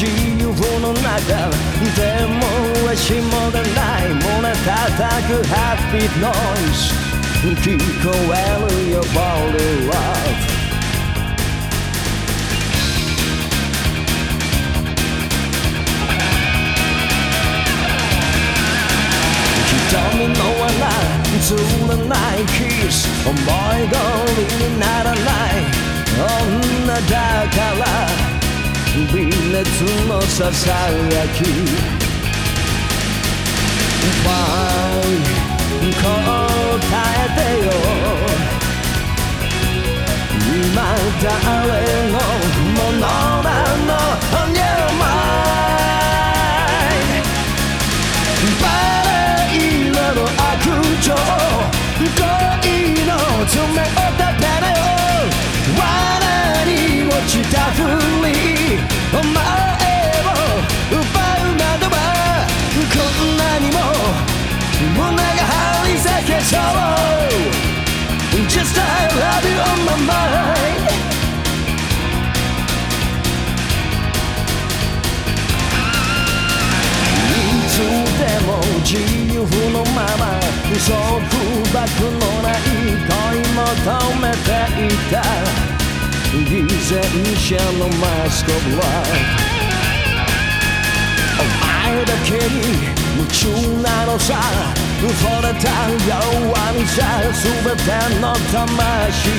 自由の中でも足も出ない胸叩くハッピーノイズ。聞こえるよボールは瞳の穴つらないキス。思い通りにならない。女だから微熱のささやき。Why 答えてよ。未だ自由のまま束縛のない恋求めていた。偽善者のマスクオブラお前だけに夢中なのさ。惚れた弱みさ全ての魂。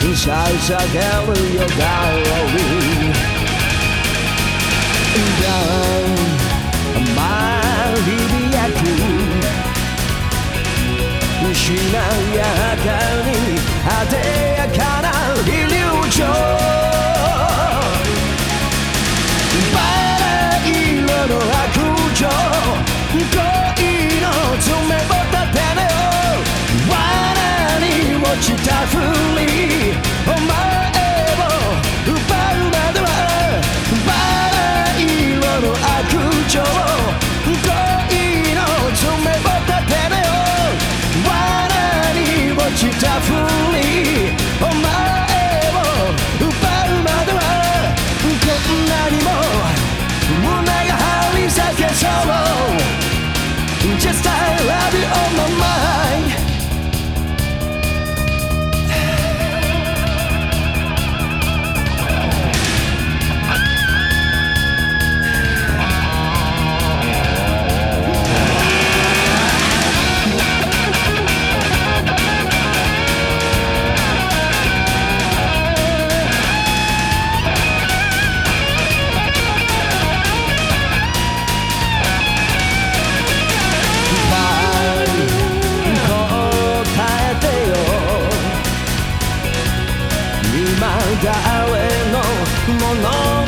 捧げるよダーリー。まりびやくしなやかにあでやかなイリュージョンバラ色の悪情恋の爪を立てねよ罠に落ちたふりお前今誰のもの